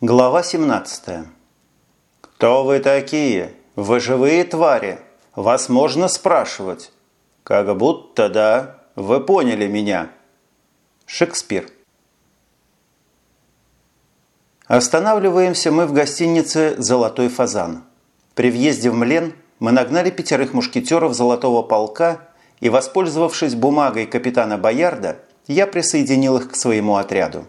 Глава 17. «Кто вы такие? Вы живые твари? Вас можно спрашивать?» «Как будто да. Вы поняли меня». Шекспир. Останавливаемся мы в гостинице «Золотой фазан». При въезде в Млен мы нагнали пятерых мушкетеров Золотого полка и, воспользовавшись бумагой капитана Боярда, я присоединил их к своему отряду.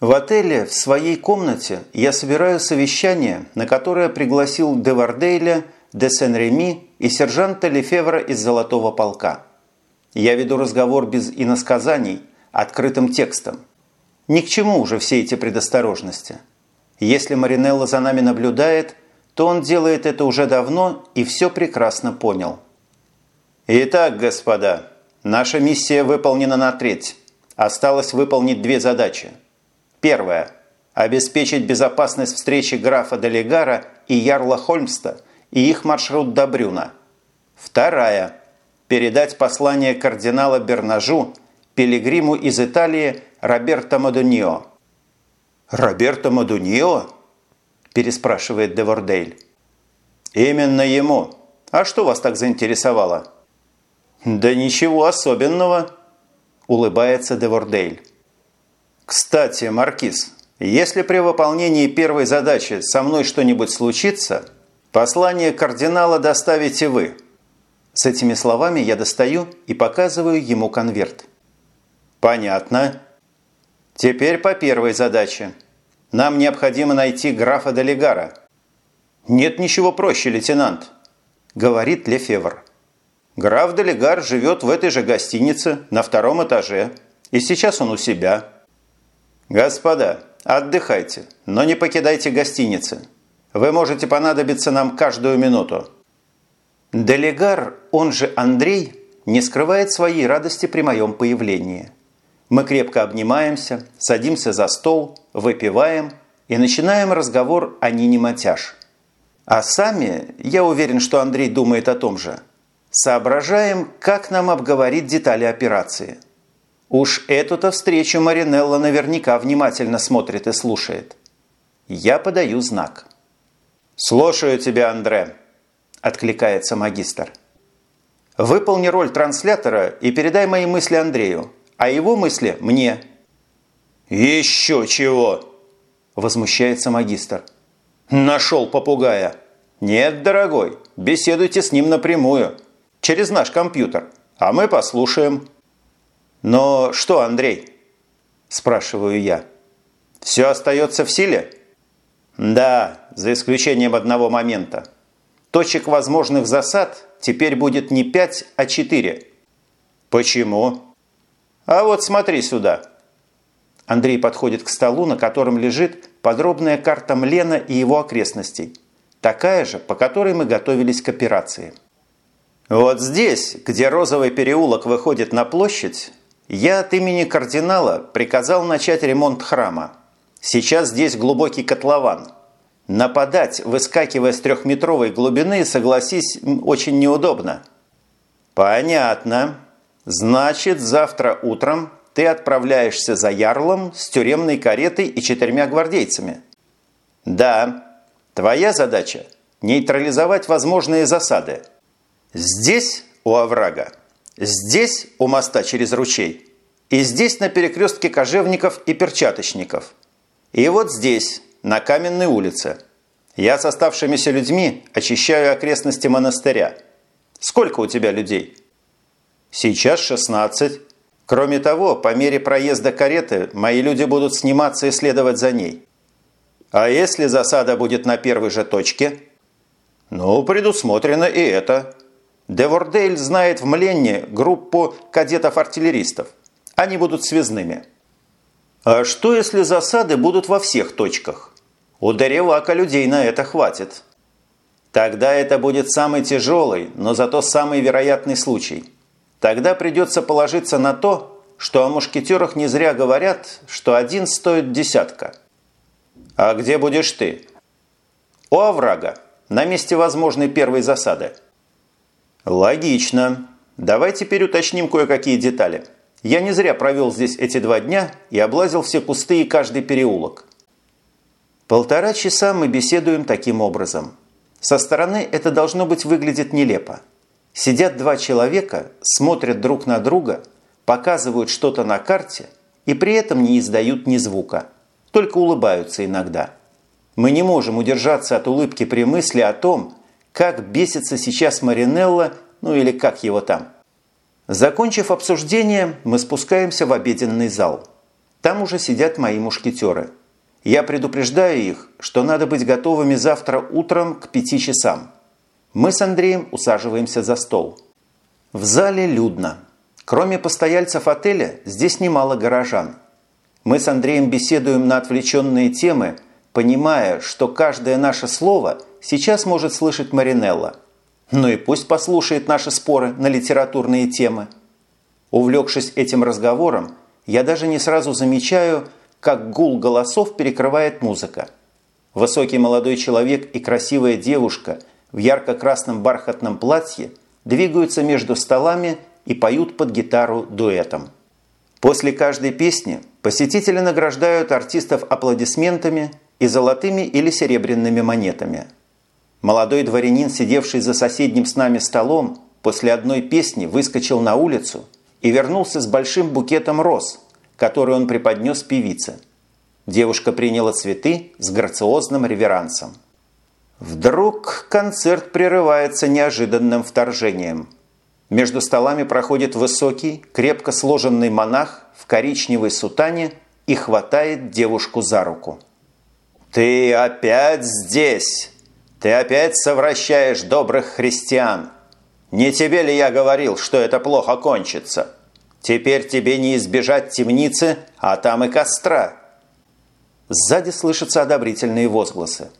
В отеле в своей комнате я собираю совещание, на которое пригласил де Вардейля, де Сен-Реми и сержанта Лефевра из Золотого полка. Я веду разговор без иносказаний, открытым текстом. Ни к чему уже все эти предосторожности. Если Маринелло за нами наблюдает, то он делает это уже давно и все прекрасно понял. Итак, господа, наша миссия выполнена на треть. Осталось выполнить две задачи. Первая – обеспечить безопасность встречи графа Делегара и Ярла Хольмста и их маршрут до Брюна. Вторая – передать послание кардинала Бернажу пилигриму из Италии Роберто Мадунио. «Роберто Мадунио?» – переспрашивает Девордейль. «Именно ему. А что вас так заинтересовало?» «Да ничего особенного», – улыбается Девордейль. «Кстати, Маркиз, если при выполнении первой задачи со мной что-нибудь случится, послание кардинала доставите вы». С этими словами я достаю и показываю ему конверт. «Понятно», Теперь по первой задаче. Нам необходимо найти графа Делегара. Нет ничего проще, лейтенант, говорит Лефевр. Граф Делегар живет в этой же гостинице на втором этаже, и сейчас он у себя. Господа, отдыхайте, но не покидайте гостиницы. Вы можете понадобиться нам каждую минуту. Делегар, он же Андрей, не скрывает своей радости при моем появлении. Мы крепко обнимаемся, садимся за стол, выпиваем и начинаем разговор о Нине Матяш. А сами, я уверен, что Андрей думает о том же, соображаем, как нам обговорить детали операции. Уж эту-то встречу Маринелла наверняка внимательно смотрит и слушает. Я подаю знак. «Слушаю тебя, Андре», – откликается магистр. «Выполни роль транслятора и передай мои мысли Андрею а его мысли мне. «Еще чего!» – возмущается магистр. «Нашел попугая!» «Нет, дорогой, беседуйте с ним напрямую, через наш компьютер, а мы послушаем». «Но что, Андрей?» – спрашиваю я. «Все остается в силе?» «Да, за исключением одного момента. Точек возможных засад теперь будет не 5, а 4». «Почему?» «А вот смотри сюда». Андрей подходит к столу, на котором лежит подробная карта Млена и его окрестностей. Такая же, по которой мы готовились к операции. Вот здесь, где розовый переулок выходит на площадь, я от имени кардинала приказал начать ремонт храма. Сейчас здесь глубокий котлован. Нападать, выскакивая с трехметровой глубины, согласись, очень неудобно. Понятно. Значит, завтра утром ты отправляешься за Ярлом с тюремной каретой и четырьмя гвардейцами. Да, твоя задача – нейтрализовать возможные засады. Здесь у оврага, здесь у моста через ручей и здесь на перекрестке кожевников и перчаточников. И вот здесь, на Каменной улице. Я с оставшимися людьми очищаю окрестности монастыря. Сколько у тебя людей?» Сейчас 16. Кроме того, по мере проезда кареты мои люди будут сниматься и следовать за ней. А если засада будет на первой же точке? Ну, предусмотрено и это. Девордейль знает в Мленне группу кадетов-артиллеристов. Они будут связными. А что, если засады будут во всех точках? У Деревака людей на это хватит. Тогда это будет самый тяжелый, но зато самый вероятный случай – Тогда придется положиться на то, что о мушкетерах не зря говорят, что один стоит десятка. А где будешь ты? У оврага, на месте возможной первой засады. Логично. Давай теперь уточним кое-какие детали. Я не зря провел здесь эти два дня и облазил все кусты и каждый переулок. Полтора часа мы беседуем таким образом. Со стороны это должно быть выглядит нелепо. Сидят два человека, смотрят друг на друга, показывают что-то на карте и при этом не издают ни звука, только улыбаются иногда. Мы не можем удержаться от улыбки при мысли о том, как бесится сейчас Маринелла, ну или как его там. Закончив обсуждение, мы спускаемся в обеденный зал. Там уже сидят мои мушкетеры. Я предупреждаю их, что надо быть готовыми завтра утром к пяти часам. Мы с Андреем усаживаемся за стол. В зале людно. Кроме постояльцев отеля, здесь немало горожан. Мы с Андреем беседуем на отвлеченные темы, понимая, что каждое наше слово сейчас может слышать Маринелла – ну и пусть послушает наши споры на литературные темы. Увлекшись этим разговором, я даже не сразу замечаю, как гул голосов перекрывает музыка. Высокий молодой человек и красивая девушка в ярко-красном бархатном платье двигаются между столами и поют под гитару дуэтом. После каждой песни посетители награждают артистов аплодисментами и золотыми или серебряными монетами – Молодой дворянин, сидевший за соседним с нами столом, после одной песни выскочил на улицу и вернулся с большим букетом роз, который он преподнес певице. Девушка приняла цветы с грациозным реверансом. Вдруг концерт прерывается неожиданным вторжением. Между столами проходит высокий, крепко сложенный монах в коричневой сутане и хватает девушку за руку. «Ты опять здесь!» Ты опять совращаешь добрых христиан. Не тебе ли я говорил, что это плохо кончится? Теперь тебе не избежать темницы, а там и костра». Сзади слышатся одобрительные возгласы.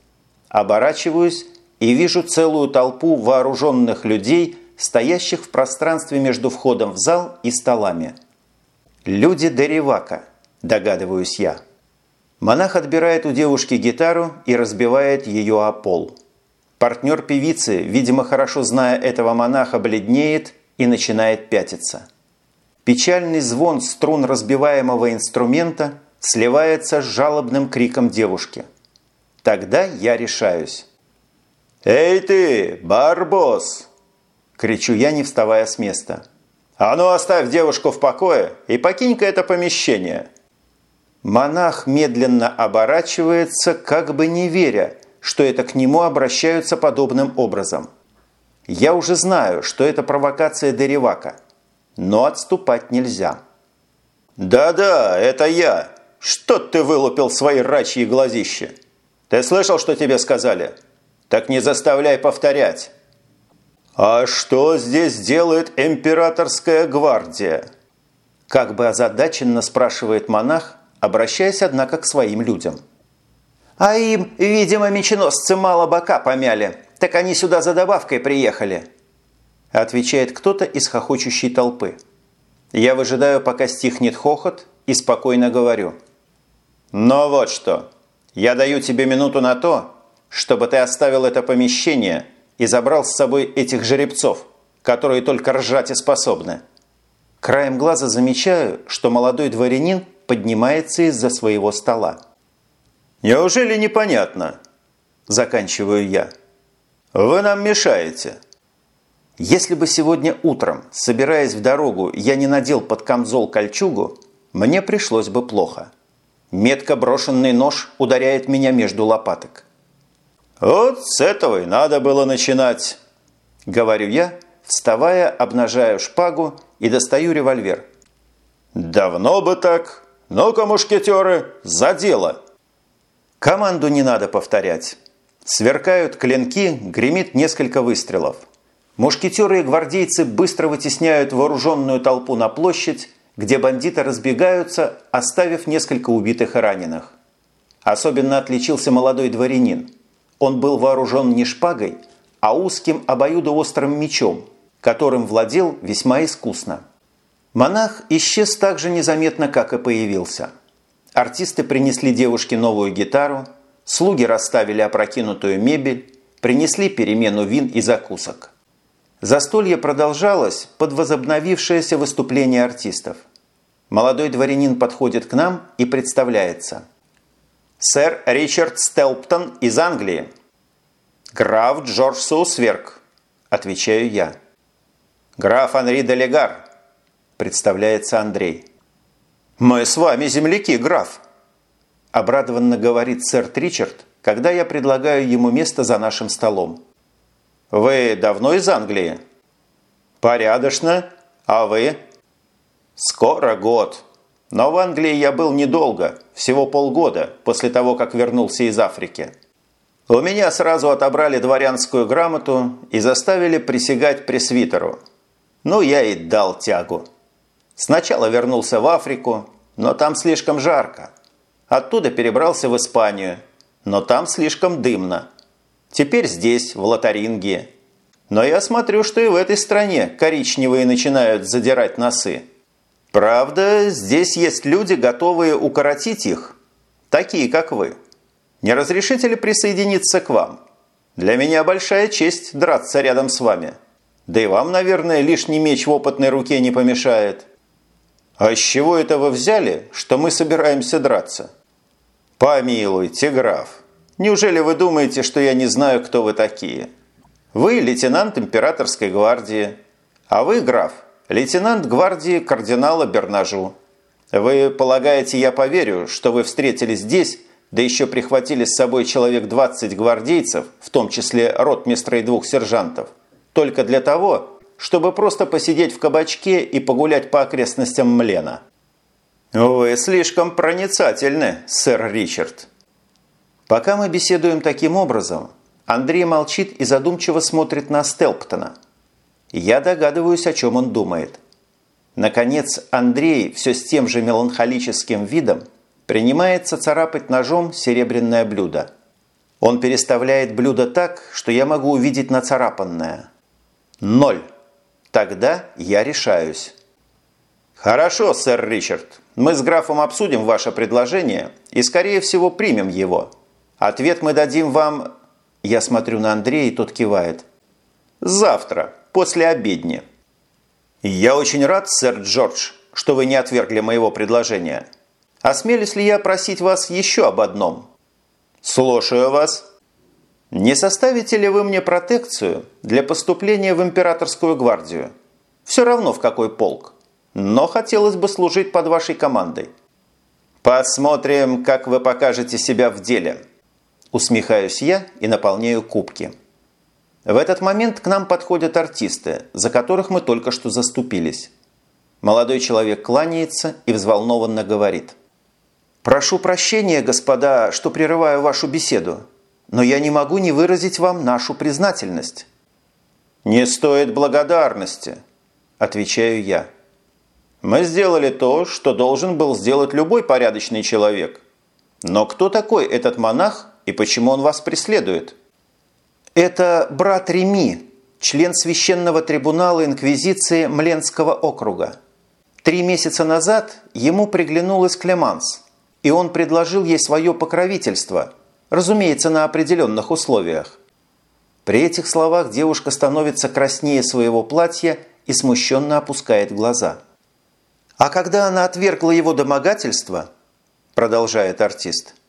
Оборачиваюсь и вижу целую толпу вооруженных людей, стоящих в пространстве между входом в зал и столами. «Люди Деревака», догадываюсь я. Монах отбирает у девушки гитару и разбивает ее о пол. Партнер певицы, видимо, хорошо зная этого монаха, бледнеет и начинает пятиться. Печальный звон струн разбиваемого инструмента сливается с жалобным криком девушки. Тогда я решаюсь. «Эй ты, барбос!» – кричу я, не вставая с места. «А ну оставь девушку в покое и покинь-ка это помещение!» Монах медленно оборачивается, как бы не веря – что это к нему обращаются подобным образом. Я уже знаю, что это провокация Деревака, но отступать нельзя. «Да-да, это я. Что ты вылупил свои рачьи глазища? Ты слышал, что тебе сказали? Так не заставляй повторять». «А что здесь делает императорская гвардия?» Как бы озадаченно спрашивает монах, обращаясь, однако, к своим людям – а им, видимо, меченосцы мало бока помяли. Так они сюда за добавкой приехали. Отвечает кто-то из хохочущей толпы. Я выжидаю, пока стихнет хохот, и спокойно говорю. Но вот что. Я даю тебе минуту на то, чтобы ты оставил это помещение и забрал с собой этих жеребцов, которые только ржать и способны. Краем глаза замечаю, что молодой дворянин поднимается из-за своего стола. Неужели непонятно? Заканчиваю я. Вы нам мешаете. Если бы сегодня утром, собираясь в дорогу, я не надел под камзол кольчугу, мне пришлось бы плохо. Метко брошенный нож ударяет меня между лопаток. «Вот с этого и надо было начинать», – говорю я, вставая, обнажаю шпагу и достаю револьвер. «Давно бы так. Ну-ка, мушкетеры, за дело!» Команду не надо повторять. Сверкают клинки, гремит несколько выстрелов. Мушкетеры и гвардейцы быстро вытесняют вооруженную толпу на площадь, где бандиты разбегаются, оставив несколько убитых и раненых. Особенно отличился молодой дворянин. Он был вооружен не шпагой, а узким обоюдоострым мечом, которым владел весьма искусно. Монах исчез так же незаметно, как и появился – Артисты принесли девушке новую гитару, слуги расставили опрокинутую мебель, принесли перемену вин и закусок. Застолье продолжалось под возобновившееся выступление артистов. Молодой дворянин подходит к нам и представляется. Сэр Ричард Стелптон из Англии. Граф Джордж Соусверк, отвечаю я. Граф Анри Делегар, представляется Андрей. Мы с вами земляки, граф, обрадованно говорит сэр Ричард, когда я предлагаю ему место за нашим столом. Вы давно из Англии? Порядочно. А вы? Скоро год. Но в Англии я был недолго, всего полгода, после того, как вернулся из Африки. У меня сразу отобрали дворянскую грамоту и заставили присягать пресвитеру. Ну, я и дал тягу. Сначала вернулся в Африку, но там слишком жарко. Оттуда перебрался в Испанию, но там слишком дымно. Теперь здесь, в Лотарингии. Но я смотрю, что и в этой стране коричневые начинают задирать носы. Правда, здесь есть люди, готовые укоротить их, такие как вы. Не разрешите ли присоединиться к вам? Для меня большая честь драться рядом с вами. Да и вам, наверное, лишний меч в опытной руке не помешает. А с чего это вы взяли, что мы собираемся драться? Помилуйте, граф. Неужели вы думаете, что я не знаю, кто вы такие? Вы лейтенант императорской гвардии, а вы, граф, лейтенант гвардии кардинала Бернажу. Вы полагаете, я поверю, что вы встретились здесь, да еще прихватили с собой человек 20 гвардейцев, в том числе ротмистра и двух сержантов, только для того, чтобы просто посидеть в кабачке и погулять по окрестностям Млена? Вы слишком проницательны, сэр Ричард. Пока мы беседуем таким образом, Андрей молчит и задумчиво смотрит на Стелптона. Я догадываюсь, о чем он думает. Наконец, Андрей все с тем же меланхолическим видом принимается царапать ножом серебряное блюдо. Он переставляет блюдо так, что я могу увидеть нацарапанное. Ноль. Тогда я решаюсь. «Хорошо, сэр Ричард. Мы с графом обсудим ваше предложение и, скорее всего, примем его. Ответ мы дадим вам я смотрю на Андрея, и тот кивает. «Завтра, после обедни». «Я очень рад, сэр Джордж, что вы не отвергли моего предложения. Осмелюсь ли я просить вас еще об одном?» «Слушаю вас». «Не составите ли вы мне протекцию для поступления в императорскую гвардию? Все равно в какой полк. Но хотелось бы служить под вашей командой». «Посмотрим, как вы покажете себя в деле», Усмехаюсь я и наполняю кубки. В этот момент к нам подходят артисты, за которых мы только что заступились. Молодой человек кланяется и взволнованно говорит. «Прошу прощения, господа, что прерываю вашу беседу, но я не могу не выразить вам нашу признательность». «Не стоит благодарности», – отвечаю я. «Мы сделали то, что должен был сделать любой порядочный человек. Но кто такой этот монах, и почему он вас преследует? Это брат Реми, член священного трибунала Инквизиции Мленского округа. Три месяца назад ему приглянулась Клеманс, и он предложил ей свое покровительство, разумеется, на определенных условиях. При этих словах девушка становится краснее своего платья и смущенно опускает глаза. А когда она отвергла его домогательство, продолжает артист –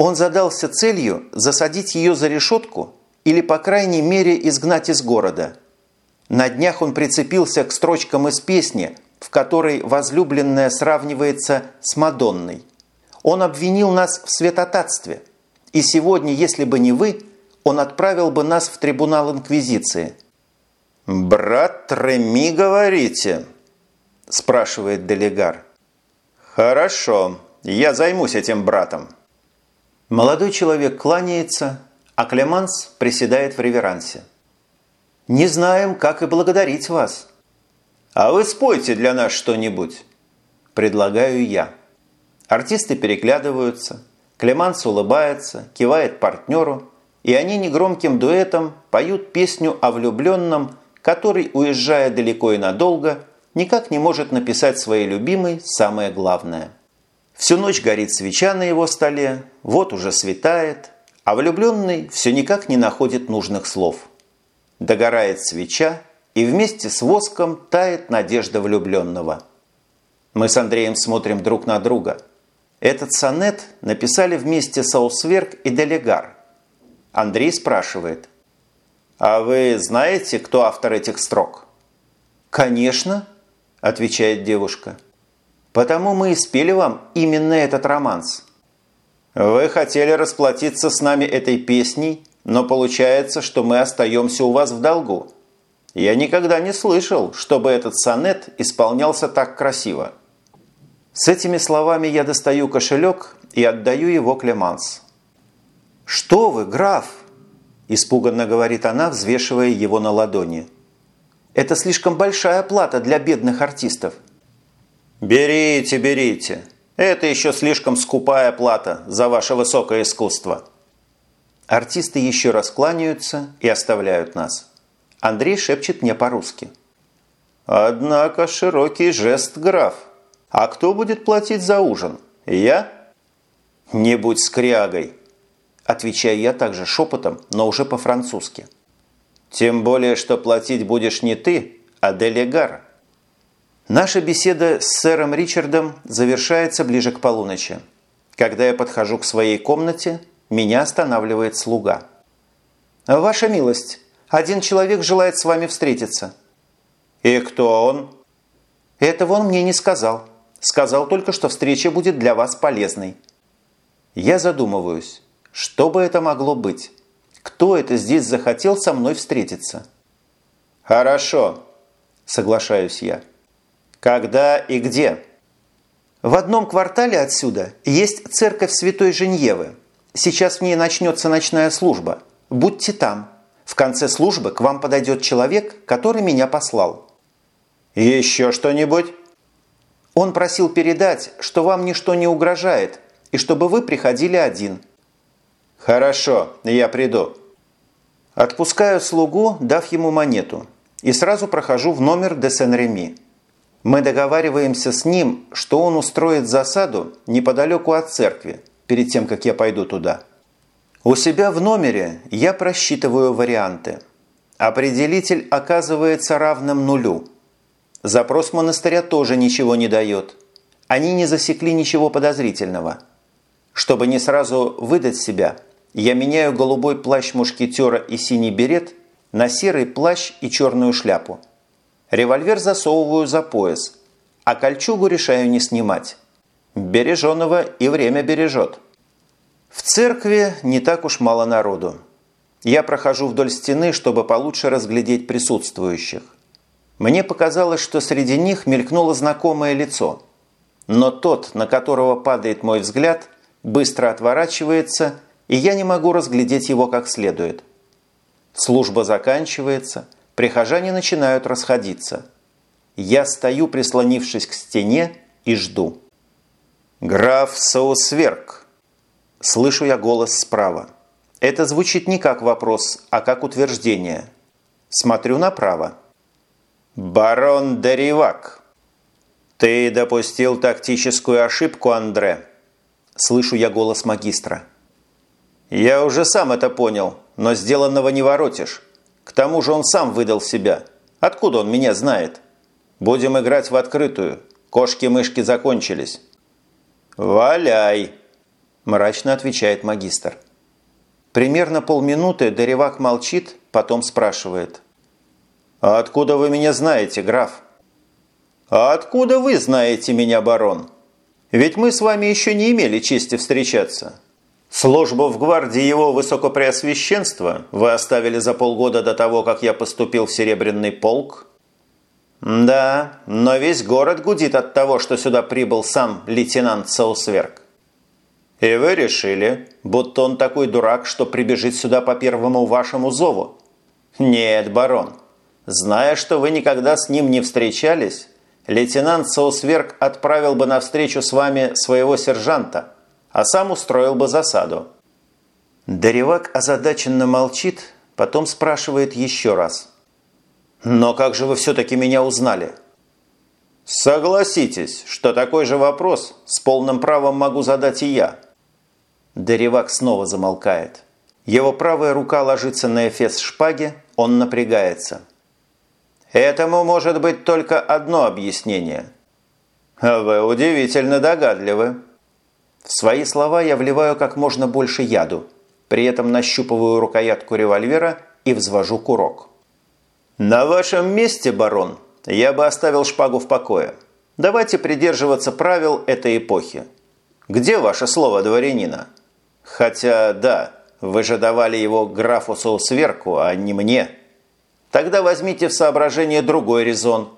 он задался целью засадить ее за решетку или, по крайней мере, изгнать из города. На днях он прицепился к строчкам из песни, в которой возлюбленная сравнивается с Мадонной. Он обвинил нас в святотатстве. И сегодня, если бы не вы, он отправил бы нас в трибунал Инквизиции. «Брат Реми, говорите?» – спрашивает делегар. «Хорошо, я займусь этим братом». Молодой человек кланяется, а Клеманс приседает в реверансе. «Не знаем, как и благодарить вас». «А вы спойте для нас что-нибудь», – предлагаю я. Артисты переглядываются, Клеманс улыбается, кивает партнеру, и они негромким дуэтом поют песню о влюбленном, который, уезжая далеко и надолго, никак не может написать своей любимой самое главное – Всю ночь горит свеча на его столе, вот уже светает, а влюбленный все никак не находит нужных слов. Догорает свеча, и вместе с воском тает надежда влюбленного. Мы с Андреем смотрим друг на друга. Этот сонет написали вместе Саусверк и Делегар. Андрей спрашивает. «А вы знаете, кто автор этих строк?» «Конечно», – отвечает девушка. «Потому мы и спели вам именно этот романс». «Вы хотели расплатиться с нами этой песней, но получается, что мы остаемся у вас в долгу. Я никогда не слышал, чтобы этот сонет исполнялся так красиво». С этими словами я достаю кошелек и отдаю его Клеманс. «Что вы, граф?» – испуганно говорит она, взвешивая его на ладони. «Это слишком большая плата для бедных артистов». «Берите, берите. Это еще слишком скупая плата за ваше высокое искусство». Артисты еще раз кланяются и оставляют нас. Андрей шепчет мне по-русски. «Однако широкий жест, граф». А кто будет платить за ужин? Я? Не будь скрягой, отвечаю я также шепотом, но уже по-французски. Тем более, что платить будешь не ты, а делегар. Наша беседа с сэром Ричардом завершается ближе к полуночи. Когда я подхожу к своей комнате, меня останавливает слуга. «Ваша милость, один человек желает с вами встретиться». «И кто он?» «Этого он мне не сказал». Сказал только, что встреча будет для вас полезной. Я задумываюсь, что бы это могло быть? Кто это здесь захотел со мной встретиться? Хорошо, соглашаюсь я. Когда и где? В одном квартале отсюда есть церковь Святой Женьевы. Сейчас в ней начнется ночная служба. Будьте там. В конце службы к вам подойдет человек, который меня послал. Еще что-нибудь? Он просил передать, что вам ничто не угрожает, и чтобы вы приходили один». «Хорошо, я приду». Отпускаю слугу, дав ему монету, и сразу прохожу в номер де Сен-Реми. Мы договариваемся с ним, что он устроит засаду неподалеку от церкви, перед тем, как я пойду туда. У себя в номере я просчитываю варианты. Определитель оказывается равным нулю – Запрос монастыря тоже ничего не дает. Они не засекли ничего подозрительного. Чтобы не сразу выдать себя, я меняю голубой плащ мушкетера и синий берет на серый плащ и черную шляпу. Револьвер засовываю за пояс, а кольчугу решаю не снимать. Береженого и время бережет. В церкви не так уж мало народу. Я прохожу вдоль стены, чтобы получше разглядеть присутствующих. Мне показалось, что среди них мелькнуло знакомое лицо. Но тот, на которого падает мой взгляд, быстро отворачивается, и я не могу разглядеть его как следует. Служба заканчивается, прихожане начинают расходиться. Я стою, прислонившись к стене, и жду. «Граф Саусверк!» Слышу я голос справа. Это звучит не как вопрос, а как утверждение. Смотрю направо. «Барон Деривак, ты допустил тактическую ошибку, Андре?» Слышу я голос магистра. «Я уже сам это понял, но сделанного не воротишь. К тому же он сам выдал себя. Откуда он меня знает? Будем играть в открытую. Кошки-мышки закончились». «Валяй!» – мрачно отвечает магистр. Примерно полминуты Деревак молчит, потом спрашивает – «А откуда вы меня знаете, граф?» «А откуда вы знаете меня, барон? Ведь мы с вами еще не имели чести встречаться. Службу в гвардии его высокопреосвященства вы оставили за полгода до того, как я поступил в Серебряный полк?» «Да, но весь город гудит от того, что сюда прибыл сам лейтенант Саусверк. И вы решили, будто он такой дурак, что прибежит сюда по первому вашему зову? Нет, барон, Зная, что вы никогда с ним не встречались, лейтенант Соусверк отправил бы на встречу с вами своего сержанта, а сам устроил бы засаду». Деревак озадаченно молчит, потом спрашивает еще раз. «Но как же вы все-таки меня узнали?» «Согласитесь, что такой же вопрос с полным правом могу задать и я». Деревак снова замолкает. Его правая рука ложится на эфес шпаги, он напрягается – Этому может быть только одно объяснение. Вы удивительно догадливы. В свои слова я вливаю как можно больше яду, при этом нащупываю рукоятку револьвера и взвожу курок. «На вашем месте, барон, я бы оставил шпагу в покое. Давайте придерживаться правил этой эпохи. Где ваше слово дворянина? Хотя, да, вы же давали его графу Соусверку, а не мне. Тогда возьмите в соображение другой резон.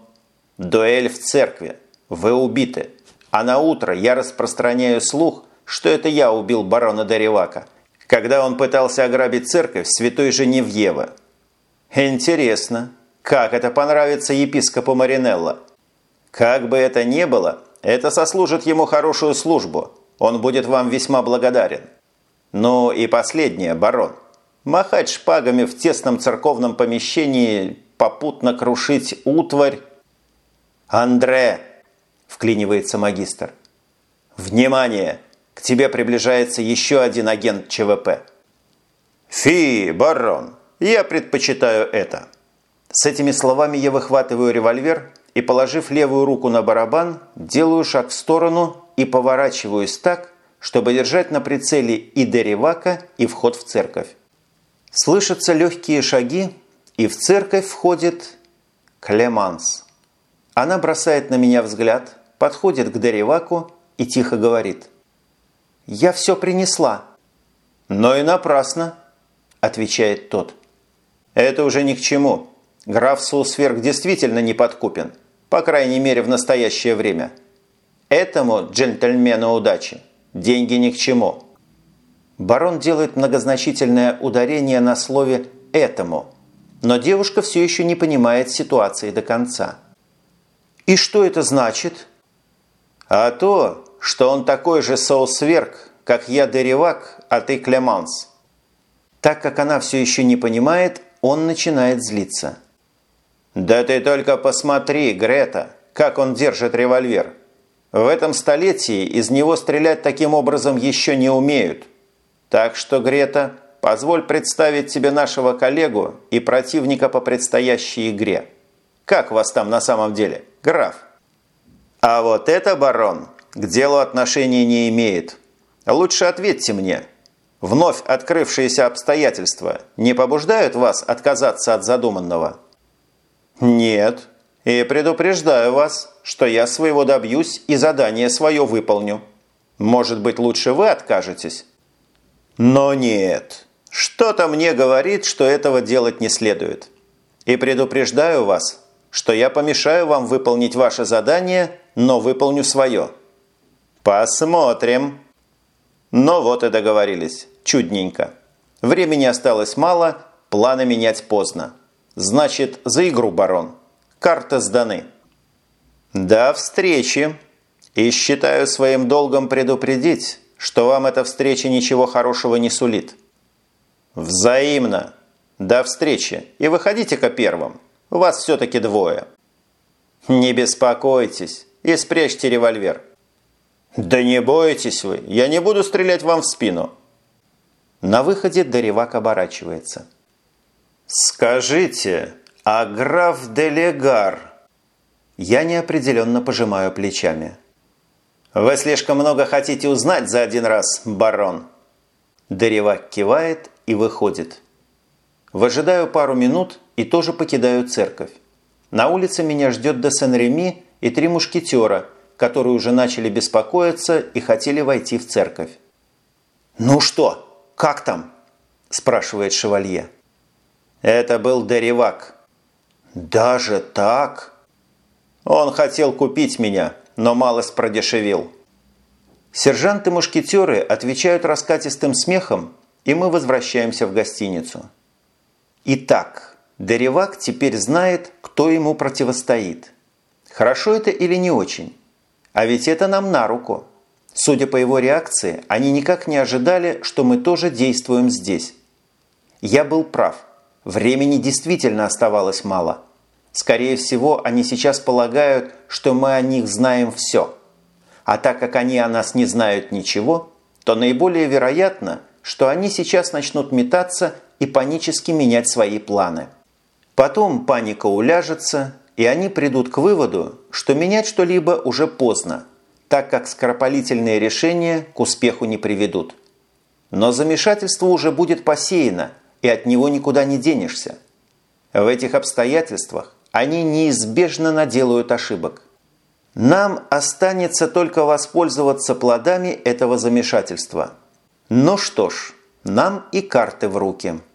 Дуэль в церкви. Вы убиты. А на утро я распространяю слух, что это я убил барона Даревака, когда он пытался ограбить церковь святой Женевьевы. Интересно, как это понравится епископу Маринелло? Как бы это ни было, это сослужит ему хорошую службу. Он будет вам весьма благодарен. Ну и последнее, барон. Махать шпагами в тесном церковном помещении, попутно крушить утварь. «Андре!» – вклинивается магистр. «Внимание! К тебе приближается еще один агент ЧВП». «Фи, барон, я предпочитаю это». С этими словами я выхватываю револьвер и, положив левую руку на барабан, делаю шаг в сторону и поворачиваюсь так, чтобы держать на прицеле и Деревака, и вход в церковь. Слышатся легкие шаги, и в церковь входит Клеманс. Она бросает на меня взгляд, подходит к Дереваку и тихо говорит. «Я все принесла». «Но и напрасно», – отвечает тот. «Это уже ни к чему. Граф Сулсверг действительно не подкупен, по крайней мере в настоящее время. Этому джентльмену удачи Деньги ни к чему. Барон делает многозначительное ударение на слове «этому», но девушка все еще не понимает ситуации до конца. «И что это значит?» «А то, что он такой же соусверг, как я Деревак, а ты Клеманс». Так как она все еще не понимает, он начинает злиться. «Да ты только посмотри, Грета, как он держит револьвер. В этом столетии из него стрелять таким образом еще не умеют. Так что, Грета, позволь представить тебе нашего коллегу и противника по предстоящей игре. Как вас там на самом деле, граф? А вот это, барон, к делу отношения не имеет. Лучше ответьте мне. Вновь открывшиеся обстоятельства не побуждают вас отказаться от задуманного? Нет. И предупреждаю вас, что я своего добьюсь и задание свое выполню. Может быть, лучше вы откажетесь? Но нет. Что-то мне говорит, что этого делать не следует. И предупреждаю вас, что я помешаю вам выполнить ваше задание, но выполню свое. Посмотрим. Но вот и договорились. Чудненько. Времени осталось мало, планы менять поздно. Значит, за игру, барон. Карты сданы. «До встречи!» И считаю своим долгом предупредить, что вам эта встреча ничего хорошего не сулит. Взаимно. До встречи. И выходите-ка первым. Вас все-таки двое. Не беспокойтесь и спрячьте револьвер. Да не бойтесь вы, я не буду стрелять вам в спину. На выходе Деревак оборачивается. Скажите, а граф Делегар я неопределенно пожимаю плечами. «Вы слишком много хотите узнать за один раз, барон!» Деревак кивает и выходит. Выжидаю пару минут и тоже покидаю церковь. На улице меня ждет де Сен-Реми и три мушкетера, которые уже начали беспокоиться и хотели войти в церковь. «Ну что, как там?» – спрашивает шевалье. «Это был Деревак». «Даже так?» Он хотел купить меня, но малость продешевил. Сержанты-мушкетеры отвечают раскатистым смехом, и мы возвращаемся в гостиницу. Итак, Деревак теперь знает, кто ему противостоит. Хорошо это или не очень? А ведь это нам на руку. Судя по его реакции, они никак не ожидали, что мы тоже действуем здесь. Я был прав. Времени действительно оставалось мало – Скорее всего, они сейчас полагают, что мы о них знаем все. А так как они о нас не знают ничего, то наиболее вероятно, что они сейчас начнут метаться и панически менять свои планы. Потом паника уляжется, и они придут к выводу, что менять что-либо уже поздно, так как скоропалительные решения к успеху не приведут. Но замешательство уже будет посеяно, и от него никуда не денешься. В этих обстоятельствах они неизбежно наделают ошибок. Нам останется только воспользоваться плодами этого замешательства. Ну что ж, нам и карты в руки –